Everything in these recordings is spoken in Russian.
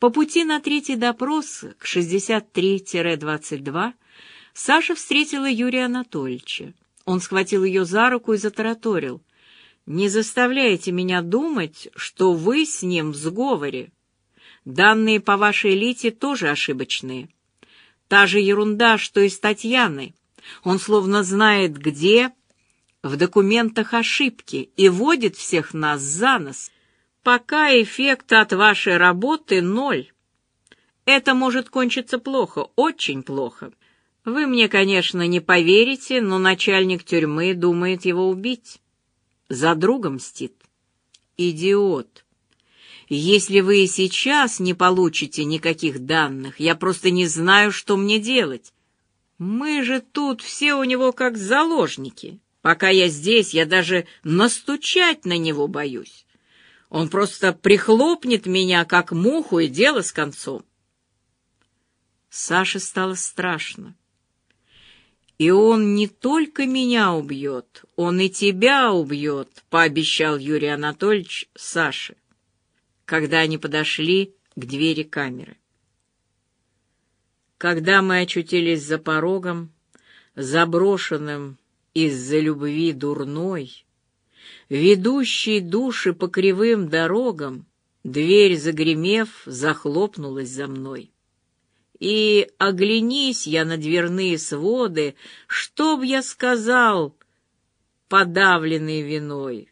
По пути на третий допрос к 63-22 Саша встретила Юрия Анатольевича. Он схватил ее за руку и затараторил. «Не заставляйте меня думать, что вы с ним в сговоре. Данные по вашей элите тоже ошибочные. Та же ерунда, что и с Татьяной. Он словно знает, где в документах ошибки и водит всех нас за нос. Пока эффект от вашей работы ноль. Это может кончиться плохо, очень плохо. Вы мне, конечно, не поверите, но начальник тюрьмы думает его убить. За друга мстит. Идиот. Если вы сейчас не получите никаких данных, я просто не знаю, что мне делать. Мы же тут все у него как заложники. Пока я здесь, я даже настучать на него боюсь. Он просто прихлопнет меня, как муху, и дело с концом. Саше стало страшно. «И он не только меня убьет, он и тебя убьет», — пообещал Юрий Анатольевич Саше, когда они подошли к двери камеры. Когда мы очутились за порогом, заброшенным из-за любви дурной, ведущей души по кривым дорогам, дверь, загремев, захлопнулась за мной. И оглянись я на дверные своды, что б я сказал, подавленный виной.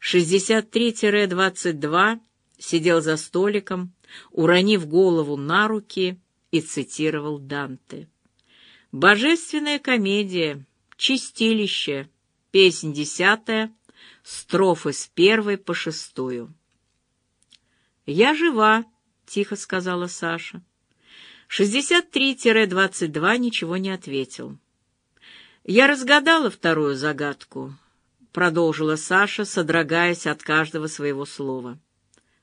63-22 сидел за столиком, уронив голову на руки и цитировал Данте. «Божественная комедия», «Чистилище», песнь десятая, строфы с первой по шестую. «Я жива», — тихо сказала Саша. 63-22 ничего не ответил. «Я разгадала вторую загадку», — продолжила Саша, содрогаясь от каждого своего слова.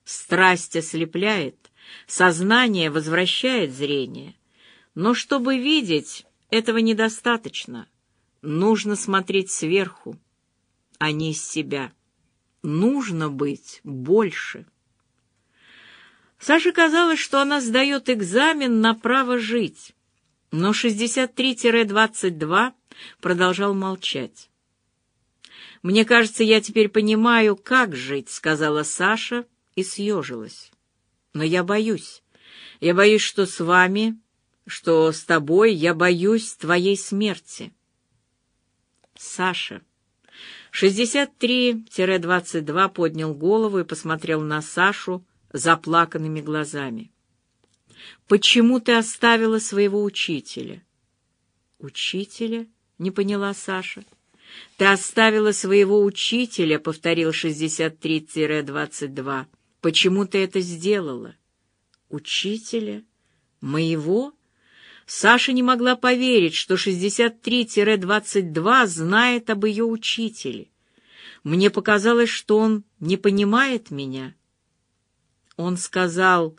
«Страсть ослепляет, сознание возвращает зрение. Но чтобы видеть, этого недостаточно. Нужно смотреть сверху, а не из себя. Нужно быть больше». Саше казалось, что она сдает экзамен на право жить, но 63-22 продолжал молчать. «Мне кажется, я теперь понимаю, как жить», — сказала Саша и съежилась. «Но я боюсь. Я боюсь, что с вами, что с тобой, я боюсь твоей смерти». Саша. 63-22 поднял голову и посмотрел на Сашу, заплаканными глазами. «Почему ты оставила своего учителя?» «Учителя?» — не поняла Саша. «Ты оставила своего учителя», — повторил 63-22. «Почему ты это сделала?» «Учителя? Моего?» Саша не могла поверить, что 63-22 знает об ее учителе. Мне показалось, что он не понимает меня. Он сказал,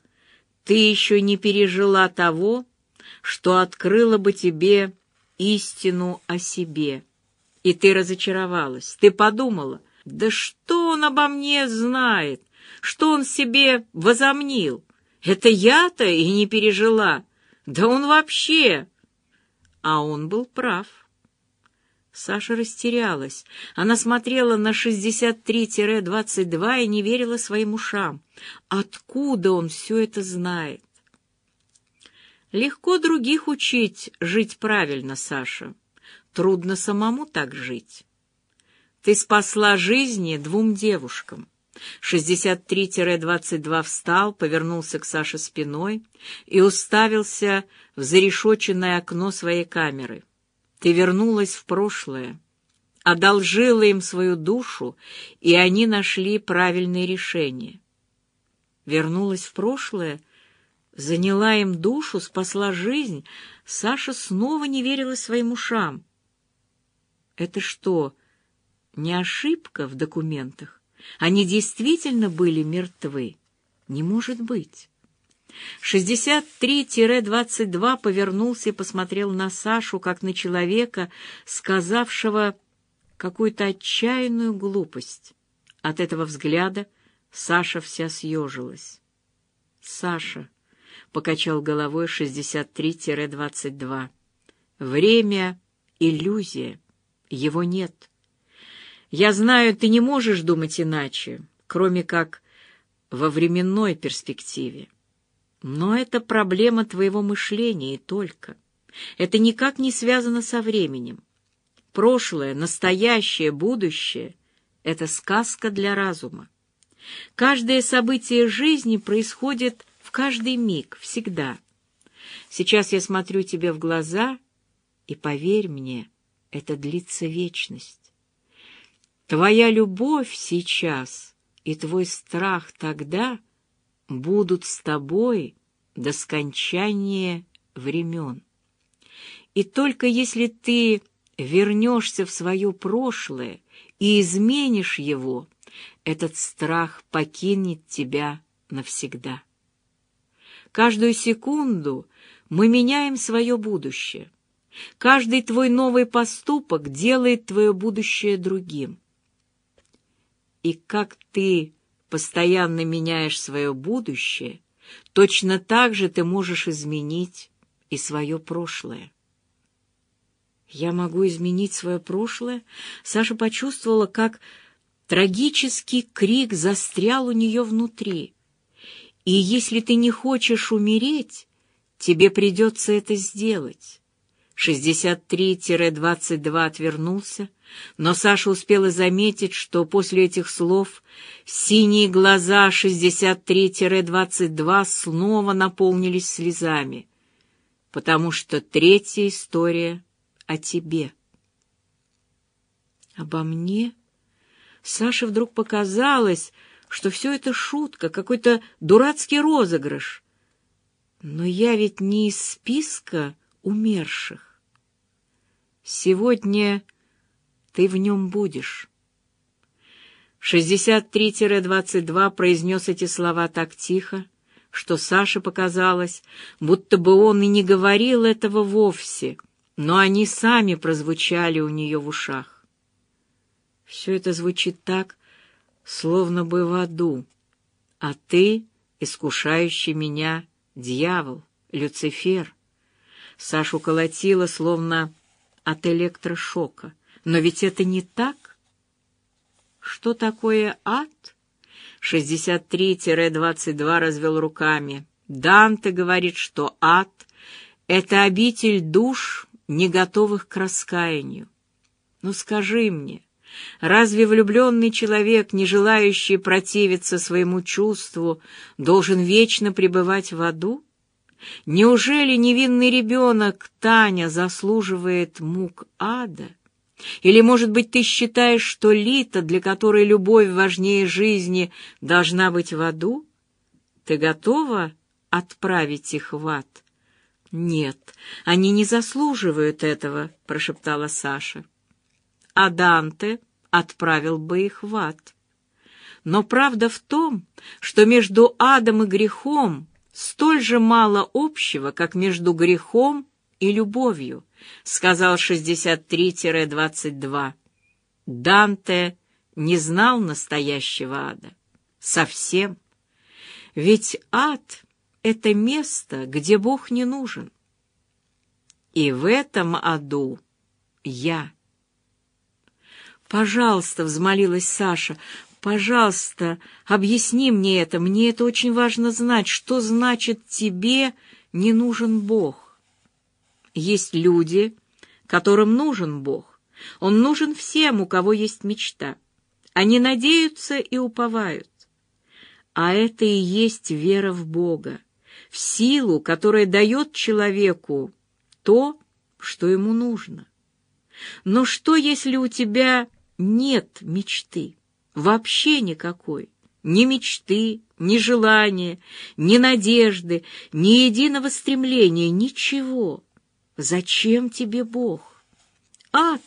«Ты еще не пережила того, что открыло бы тебе истину о себе. И ты разочаровалась. Ты подумала, да что он обо мне знает, что он себе возомнил? Это я-то и не пережила. Да он вообще...» А он был прав. Саша растерялась. Она смотрела на 63-22 и не верила своим ушам. Откуда он все это знает? Легко других учить жить правильно, Саша. Трудно самому так жить. Ты спасла жизни двум девушкам. 63-22 встал, повернулся к Саше спиной и уставился в зарешоченное окно своей камеры. Ты вернулась в прошлое, одолжила им свою душу, и они нашли правильное решение. Вернулась в прошлое, заняла им душу, спасла жизнь. Саша снова не верила своим ушам. Это что, не ошибка в документах? Они действительно были мертвы? Не может быть. 63-22 повернулся и посмотрел на Сашу, как на человека, сказавшего какую-то отчаянную глупость. От этого взгляда Саша вся съежилась. Саша, — покачал головой 63-22. Время — иллюзия. Его нет. Я знаю, ты не можешь думать иначе, кроме как во временной перспективе. Но это проблема твоего мышления и только. Это никак не связано со временем. Прошлое, настоящее, будущее — это сказка для разума. Каждое событие жизни происходит в каждый миг, всегда. Сейчас я смотрю тебе в глаза, и поверь мне, это длится вечность. Твоя любовь сейчас и твой страх тогда будут с тобой до скончания времен. И только если ты вернешься в свое прошлое и изменишь его, этот страх покинет тебя навсегда. Каждую секунду мы меняем свое будущее. Каждый твой новый поступок делает твое будущее другим. И как ты постоянно меняешь свое будущее, точно так же ты можешь изменить и свое прошлое. Я могу изменить свое прошлое? Саша почувствовала, как трагический крик застрял у нее внутри. И если ты не хочешь умереть, тебе придется это сделать. 63-22 отвернулся, но Саша успела заметить, что после этих слов синие глаза 63-22 снова наполнились слезами, потому что третья история о тебе. Обо мне? Саше вдруг показалось, что все это шутка, какой-то дурацкий розыгрыш. Но я ведь не из списка умерших. Сегодня ты в нем будешь. 63-22 произнес эти слова так тихо, что Саше показалось, будто бы он и не говорил этого вовсе, но они сами прозвучали у нее в ушах. Все это звучит так, словно бы в аду, а ты, искушающий меня, дьявол, Люцифер. Сашу колотило, словно от электрошока. Но ведь это не так. Что такое ад? 63-22 развел руками. Данте говорит, что ад — это обитель душ, не готовых к раскаянию. Ну скажи мне, Разве влюбленный человек, не желающий противиться своему чувству, должен вечно пребывать в аду? Неужели невинный ребенок Таня заслуживает мук ада? Или, может быть, ты считаешь, что Лита, для которой любовь важнее жизни, должна быть в аду? Ты готова отправить их в ад? Нет, они не заслуживают этого, прошептала Саша а Данте отправил бы их в ад. Но правда в том, что между адом и грехом столь же мало общего, как между грехом и любовью, сказал 63-22. Данте не знал настоящего ада. Совсем. Ведь ад — это место, где Бог не нужен. И в этом аду я. «Пожалуйста», — взмолилась Саша, — «пожалуйста, объясни мне это. Мне это очень важно знать. Что значит тебе не нужен Бог?» Есть люди, которым нужен Бог. Он нужен всем, у кого есть мечта. Они надеются и уповают. А это и есть вера в Бога, в силу, которая дает человеку то, что ему нужно. Но что, если у тебя нет мечты, вообще никакой. Ни мечты, ни желания, ни надежды, ни единого стремления, ничего. Зачем тебе Бог? Ад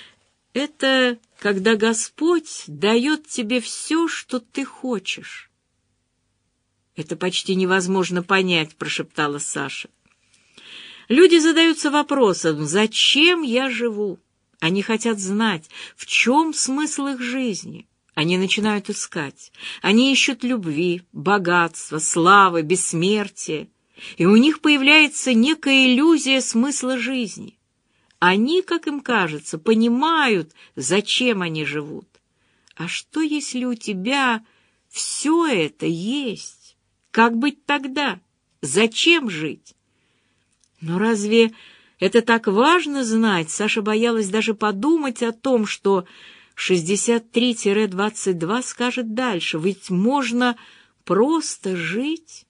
— это когда Господь дает тебе все, что ты хочешь. «Это почти невозможно понять», — прошептала Саша. Люди задаются вопросом, зачем я живу? Они хотят знать, в чем смысл их жизни. Они начинают искать. Они ищут любви, богатства, славы, бессмертия. И у них появляется некая иллюзия смысла жизни. Они, как им кажется, понимают, зачем они живут. А что, если у тебя все это есть? Как быть тогда? Зачем жить? Но разве это так важно знать? Саша боялась даже подумать о том, что 63-22 скажет дальше, ведь можно просто жить.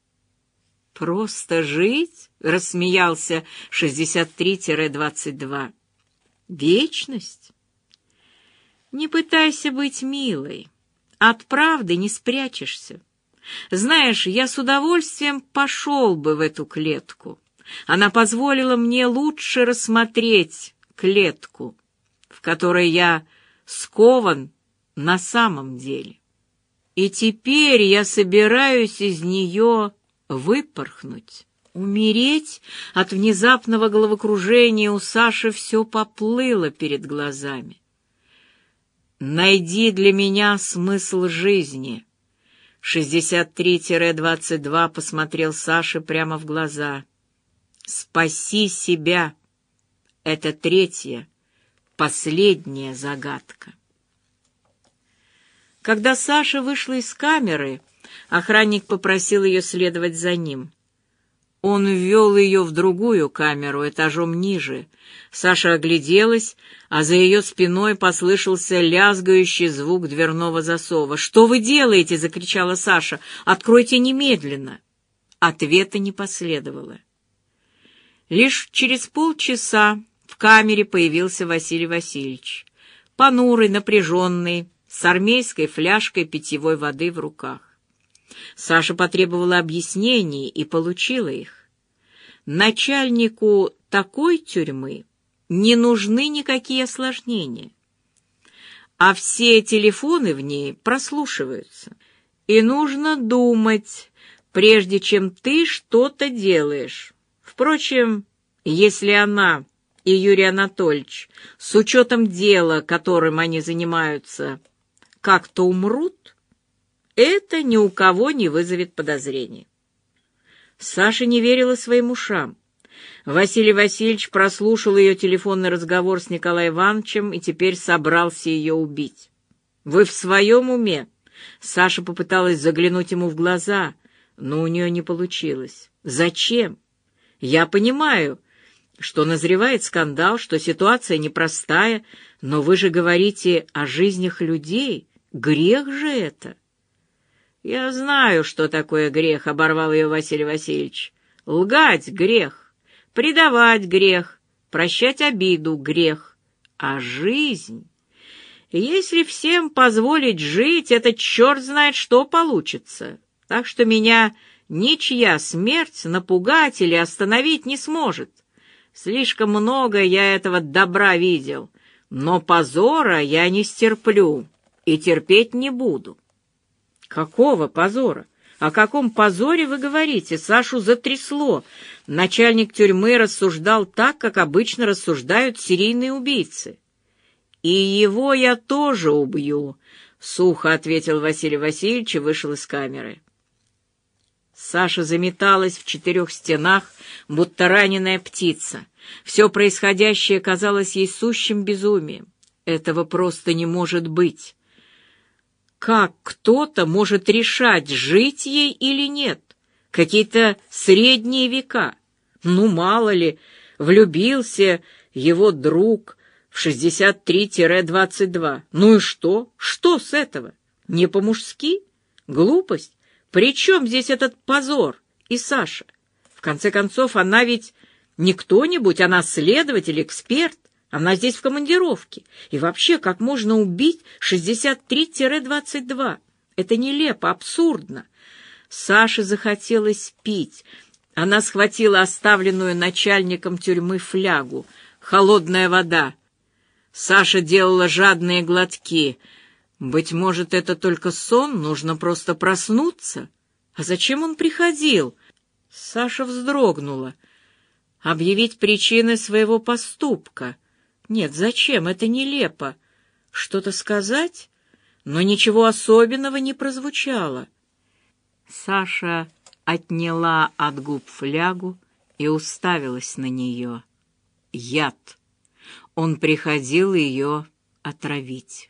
Просто жить, рассмеялся 63-22. Вечность? Не пытайся быть милой. От правды не спрячешься. Знаешь, я с удовольствием пошел бы в эту клетку. Она позволила мне лучше рассмотреть клетку, в которой я скован на самом деле. И теперь я собираюсь из нее выпорхнуть. Умереть от внезапного головокружения у Саши все поплыло перед глазами. «Найди для меня смысл жизни». 63-22 посмотрел Саше прямо в глаза. «Спаси себя». Это третье последняя загадка. Когда Саша вышла из камеры, охранник попросил ее следовать за ним. Он ввел ее в другую камеру, этажом ниже. Саша огляделась, а за ее спиной послышался лязгающий звук дверного засова. «Что вы делаете?» — закричала Саша. «Откройте немедленно!» Ответа не последовало. Лишь через полчаса в камере появился Василий Васильевич, понурый, напряженный, с армейской фляжкой питьевой воды в руках. Саша потребовала объяснений и получила их. Начальнику такой тюрьмы не нужны никакие осложнения, а все телефоны в ней прослушиваются. И нужно думать, прежде чем ты что-то делаешь. Впрочем, если она и Юрий Анатольевич, с учетом дела, которым они занимаются, как-то умрут, это ни у кого не вызовет подозрений. Саша не верила своим ушам. Василий Васильевич прослушал ее телефонный разговор с Николаем Ивановичем и теперь собрался ее убить. «Вы в своем уме?» Саша попыталась заглянуть ему в глаза, но у нее не получилось. «Зачем? Я понимаю, что назревает скандал, что ситуация непростая, но вы же говорите о жизнях людей. Грех же это. Я знаю, что такое грех, — оборвал ее Василий Васильевич. Лгать — грех, предавать — грех, прощать обиду — грех. А жизнь... Если всем позволить жить, это черт знает, что получится. Так что меня ничья смерть напугать или остановить не сможет. Слишком много я этого добра видел, но позора я не стерплю и терпеть не буду. Какого позора? О каком позоре вы говорите? Сашу затрясло. Начальник тюрьмы рассуждал так, как обычно рассуждают серийные убийцы. «И его я тоже убью», — сухо ответил Василий Васильевич и вышел из камеры. Саша заметалась в четырех стенах, будто раненая птица. Все происходящее казалось ей сущим безумием. Этого просто не может быть. Как кто-то может решать, жить ей или нет? Какие-то средние века. Ну, мало ли, влюбился его друг в 63-22. Ну и что? Что с этого? Не по-мужски? Глупость? При чем здесь этот позор и Саша? В конце концов, она ведь не кто-нибудь, она следователь, эксперт. Она здесь в командировке. И вообще, как можно убить 63-22? Это нелепо, абсурдно. Саше захотелось пить. Она схватила оставленную начальником тюрьмы флягу. Холодная вода. Саша делала жадные глотки — быть может, это только сон, нужно просто проснуться. А зачем он приходил? Саша вздрогнула. Объявить причины своего поступка. Нет, зачем? Это нелепо. Что-то сказать? но ничего особенного не прозвучало. Саша отняла от губ флягу и уставилась на нее. Яд. Он приходил ее отравить.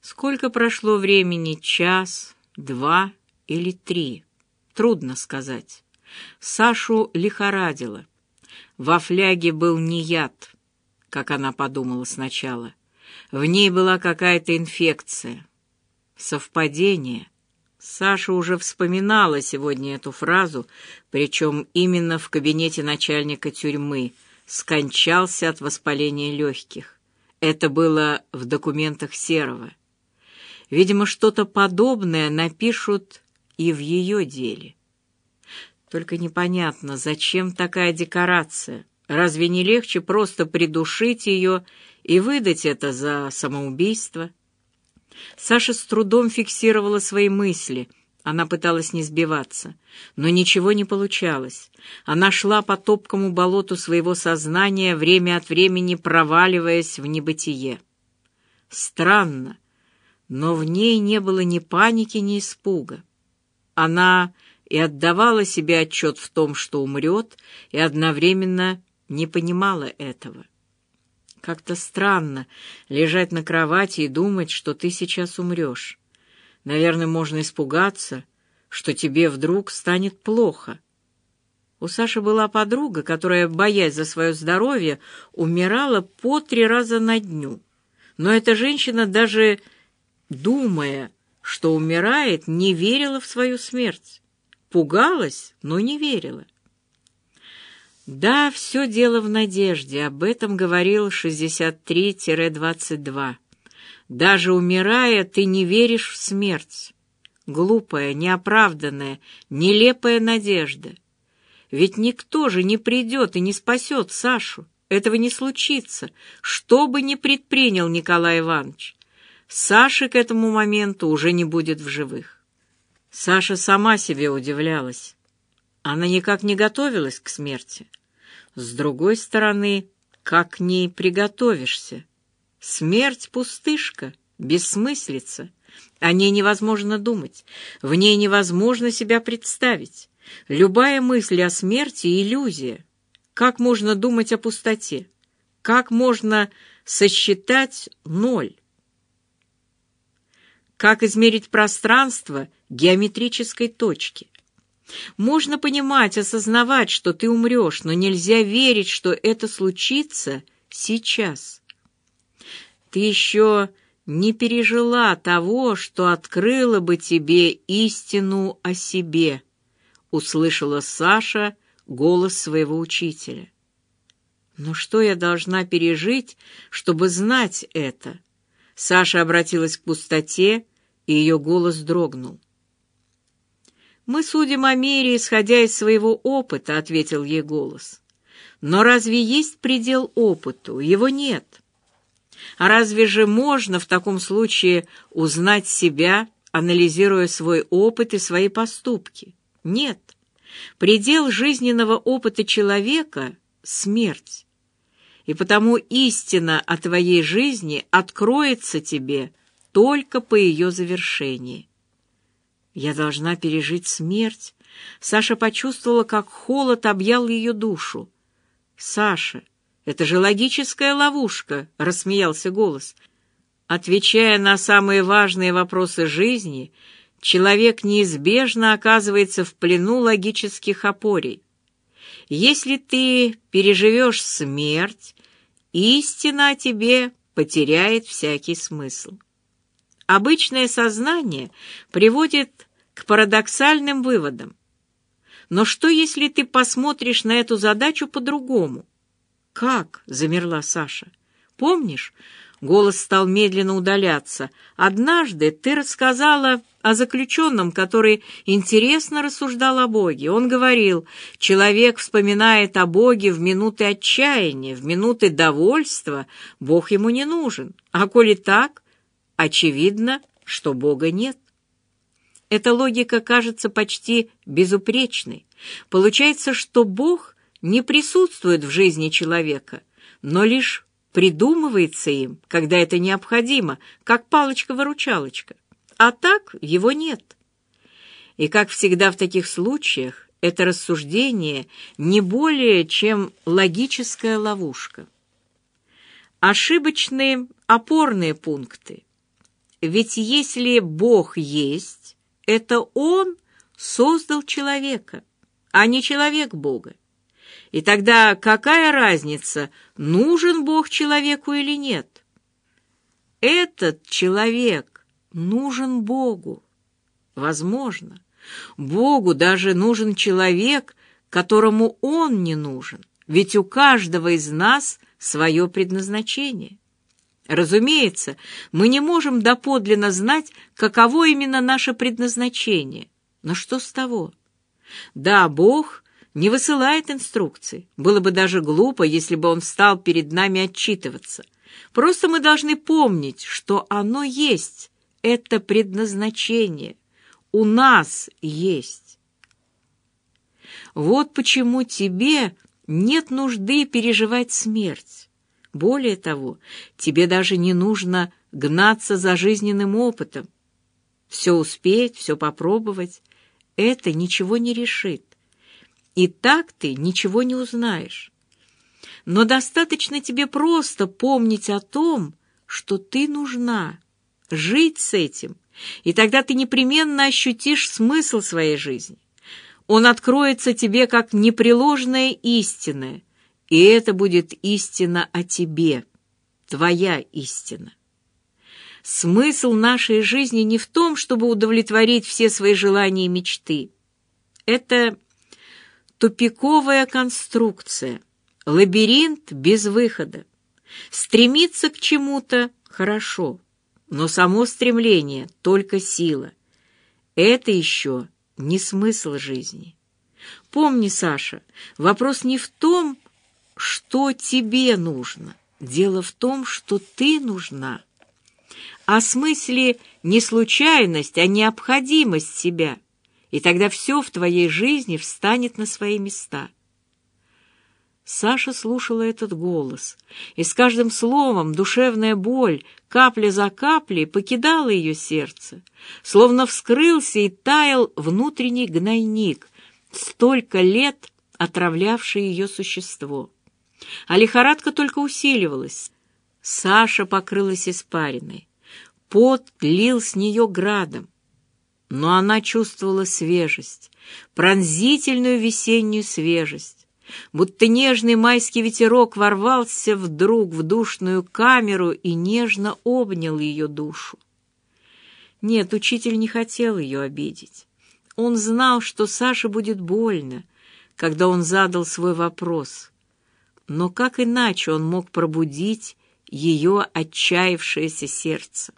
Сколько прошло времени? Час, два или три? Трудно сказать. Сашу лихорадило. Во фляге был не яд, как она подумала сначала. В ней была какая-то инфекция. Совпадение. Саша уже вспоминала сегодня эту фразу, причем именно в кабинете начальника тюрьмы. Скончался от воспаления легких. Это было в документах Серова. Видимо, что-то подобное напишут и в ее деле. Только непонятно, зачем такая декорация? Разве не легче просто придушить ее и выдать это за самоубийство? Саша с трудом фиксировала свои мысли. Она пыталась не сбиваться, но ничего не получалось. Она шла по топкому болоту своего сознания, время от времени проваливаясь в небытие. Странно, но в ней не было ни паники, ни испуга. Она и отдавала себе отчет в том, что умрет, и одновременно не понимала этого. Как-то странно лежать на кровати и думать, что ты сейчас умрешь. Наверное, можно испугаться, что тебе вдруг станет плохо. У Саши была подруга, которая, боясь за свое здоровье, умирала по три раза на дню. Но эта женщина, даже думая, что умирает, не верила в свою смерть. Пугалась, но не верила. Да, все дело в надежде, об этом говорил 63-22. Даже умирая, ты не веришь в смерть. Глупая, неоправданная, нелепая надежда. Ведь никто же не придет и не спасет Сашу. Этого не случится, что бы ни предпринял Николай Иванович. Саши к этому моменту уже не будет в живых. Саша сама себе удивлялась. Она никак не готовилась к смерти. С другой стороны, как к ней приготовишься? Смерть — пустышка, бессмыслица. О ней невозможно думать, в ней невозможно себя представить. Любая мысль о смерти — иллюзия. Как можно думать о пустоте? Как можно сосчитать ноль? Как измерить пространство геометрической точки? Можно понимать, осознавать, что ты умрешь, но нельзя верить, что это случится сейчас. Ты еще не пережила того, что открыло бы тебе истину о себе, услышала Саша голос своего учителя. Но что я должна пережить, чтобы знать это? Саша обратилась к пустоте, и ее голос дрогнул. «Мы судим о мире, исходя из своего опыта», — ответил ей голос. «Но разве есть предел опыту? Его нет. А разве же можно в таком случае узнать себя, анализируя свой опыт и свои поступки? Нет. Предел жизненного опыта человека — смерть. И потому истина о твоей жизни откроется тебе только по ее завершении. Я должна пережить смерть. Саша почувствовала, как холод объял ее душу. «Саша, это же логическая ловушка», — рассмеялся голос. Отвечая на самые важные вопросы жизни, человек неизбежно оказывается в плену логических опорий. Если ты переживешь смерть, истина о тебе потеряет всякий смысл. Обычное сознание приводит к парадоксальным выводам. Но что, если ты посмотришь на эту задачу по-другому? «Как?» — замерла Саша. «Помнишь?» — голос стал медленно удаляться. «Однажды ты рассказала о заключенном, который интересно рассуждал о Боге. Он говорил, человек вспоминает о Боге в минуты отчаяния, в минуты довольства, Бог ему не нужен. А коли так, Очевидно, что Бога нет. Эта логика кажется почти безупречной. Получается, что Бог не присутствует в жизни человека, но лишь придумывается им, когда это необходимо, как палочка-выручалочка. А так его нет. И, как всегда в таких случаях, это рассуждение не более, чем логическая ловушка. Ошибочные опорные пункты. Ведь если Бог есть, это Он создал человека, а не человек Бога. И тогда какая разница, нужен Бог человеку или нет? Этот человек нужен Богу. Возможно, Богу даже нужен человек, которому Он не нужен, ведь у каждого из нас свое предназначение. Разумеется, мы не можем доподлинно знать, каково именно наше предназначение. Но что с того? Да, Бог не высылает инструкций. Было бы даже глупо, если бы он стал перед нами отчитываться. Просто мы должны помнить, что оно есть, это предназначение. У нас есть. Вот почему тебе нет нужды переживать смерть. Более того, тебе даже не нужно гнаться за жизненным опытом. Все успеть, все попробовать — это ничего не решит. И так ты ничего не узнаешь. Но достаточно тебе просто помнить о том, что ты нужна, жить с этим, и тогда ты непременно ощутишь смысл своей жизни. Он откроется тебе как непреложная истина, и это будет истина о тебе, твоя истина. Смысл нашей жизни не в том, чтобы удовлетворить все свои желания и мечты. Это тупиковая конструкция, лабиринт без выхода. Стремиться к чему-то хорошо, но само стремление — только сила. Это еще не смысл жизни. Помни, Саша, вопрос не в том, что тебе нужно. Дело в том, что ты нужна. О смысле не случайность, а необходимость себя — и тогда все в твоей жизни встанет на свои места. Саша слушала этот голос, и с каждым словом душевная боль, капля за каплей, покидала ее сердце, словно вскрылся и таял внутренний гнойник, столько лет отравлявший ее существо. А лихорадка только усиливалась. Саша покрылась испариной. Пот лил с нее градом но она чувствовала свежесть, пронзительную весеннюю свежесть, будто нежный майский ветерок ворвался вдруг в душную камеру и нежно обнял ее душу. Нет, учитель не хотел ее обидеть. Он знал, что Саше будет больно, когда он задал свой вопрос. Но как иначе он мог пробудить ее отчаявшееся сердце?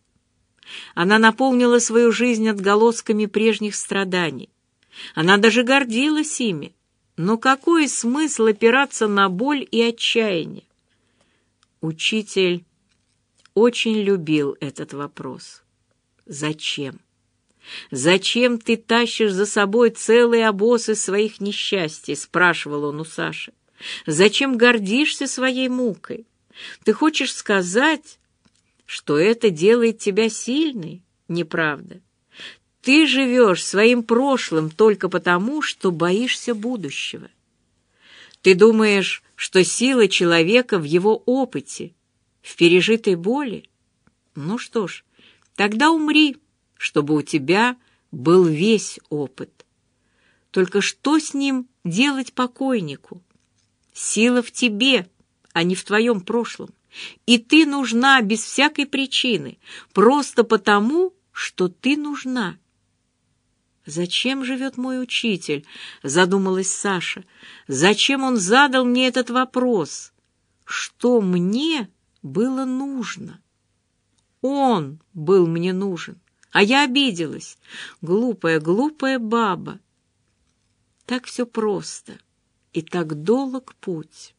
Она наполнила свою жизнь отголосками прежних страданий. Она даже гордилась ими. Но какой смысл опираться на боль и отчаяние? Учитель очень любил этот вопрос. Зачем? «Зачем ты тащишь за собой целые обосы своих несчастий?» — спрашивал он у Саши. «Зачем гордишься своей мукой? Ты хочешь сказать, что это делает тебя сильной, неправда. Ты живешь своим прошлым только потому, что боишься будущего. Ты думаешь, что сила человека в его опыте, в пережитой боли? Ну что ж, тогда умри, чтобы у тебя был весь опыт. Только что с ним делать покойнику? Сила в тебе, а не в твоем прошлом. И ты нужна без всякой причины, просто потому, что ты нужна. «Зачем живет мой учитель?» — задумалась Саша. «Зачем он задал мне этот вопрос? Что мне было нужно?» «Он был мне нужен, а я обиделась. Глупая, глупая баба». Так все просто, и так долг путь.